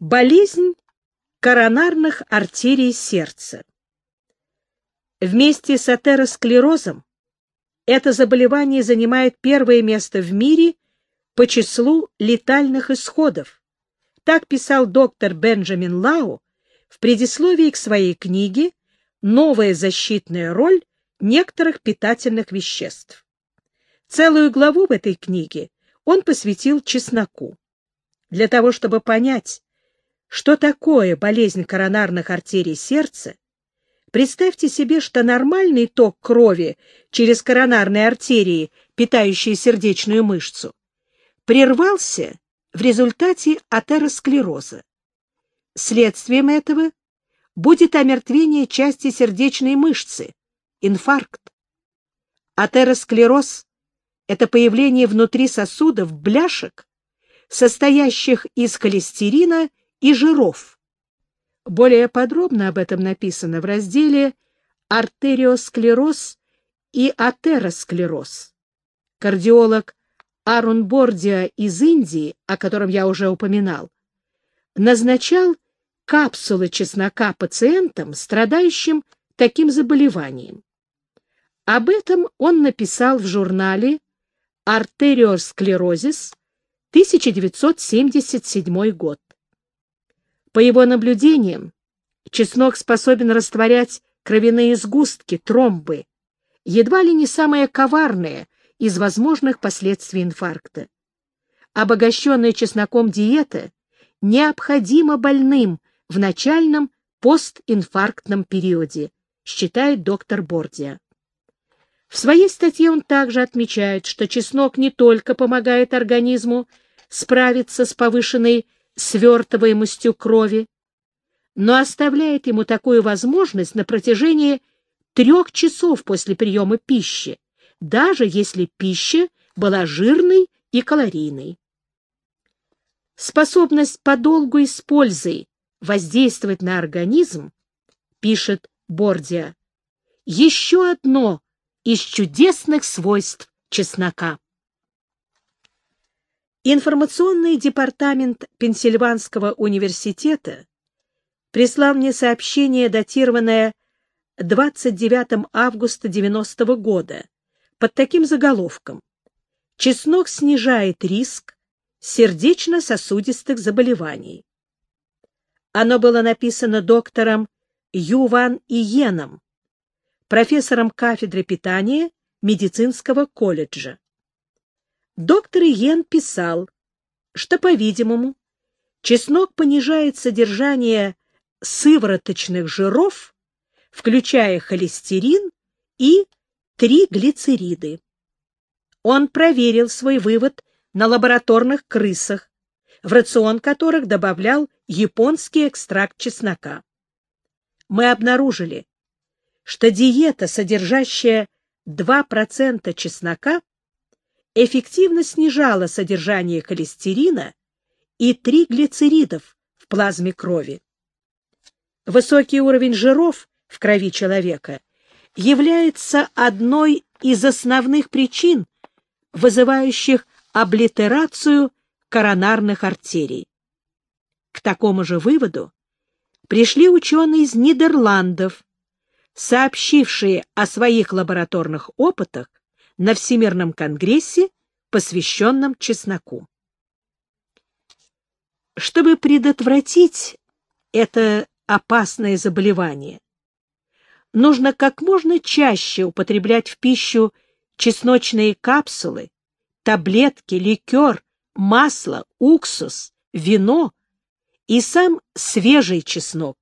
Болезнь коронарных артерий сердца. Вместе с атеросклерозом это заболевание занимает первое место в мире по числу летальных исходов. Так писал доктор Бенджамин Лау в предисловии к своей книге «Новая защитная роль некоторых питательных веществ». Целую главу в этой книге он посвятил чесноку. Для того, чтобы понять, что такое болезнь коронарных артерий сердца, представьте себе, что нормальный ток крови через коронарные артерии, питающие сердечную мышцу, прервался в результате атеросклероза. Следствием этого будет омертвение части сердечной мышцы, инфаркт. Атеросклероз — это появление внутри сосудов бляшек, состоящих из холестерина и жиров. Более подробно об этом написано в разделе «Артериосклероз и атеросклероз». Кардиолог Арун Бордиа из Индии, о котором я уже упоминал, назначал капсулы чеснока пациентам, страдающим таким заболеванием. Об этом он написал в журнале «Артериосклерозис», 1977 год. По его наблюдениям, чеснок способен растворять кровяные сгустки, тромбы, едва ли не самое коварное из возможных последствий инфаркта. Обогащенная чесноком диета необходима больным в начальном постинфарктном периоде, считает доктор Бордия. В своей статье он также отмечает, что чеснок не только помогает организму справиться с повышенной свертываемостью крови, но оставляет ему такую возможность на протяжении трех часов после приема пищи, даже если пища была жирной и калорийной. Способность подолгу и с пользой воздействовать на организм, пишет Бордия, еще одно из чудесных свойств чеснока. Информационный департамент Пенсильванского университета прислал мне сообщение, датированное 29 августа 90 -го года, под таким заголовком «Чеснок снижает риск сердечно-сосудистых заболеваний». Оно было написано доктором Юван Иеном, профессором кафедры питания медицинского колледжа. Доктор Иен писал, что, по-видимому, чеснок понижает содержание сывороточных жиров, включая холестерин и триглицериды. Он проверил свой вывод на лабораторных крысах, в рацион которых добавлял японский экстракт чеснока. Мы обнаружили, что диета, содержащая 2% чеснока, эффективно снижала содержание холестерина и триглицеридов в плазме крови. Высокий уровень жиров в крови человека является одной из основных причин, вызывающих облитерацию коронарных артерий. К такому же выводу пришли ученые из Нидерландов, сообщившие о своих лабораторных опытах на Всемирном конгрессе, посвященном чесноку. Чтобы предотвратить это опасное заболевание, нужно как можно чаще употреблять в пищу чесночные капсулы, таблетки, ликер, масло, уксус, вино и сам свежий чеснок.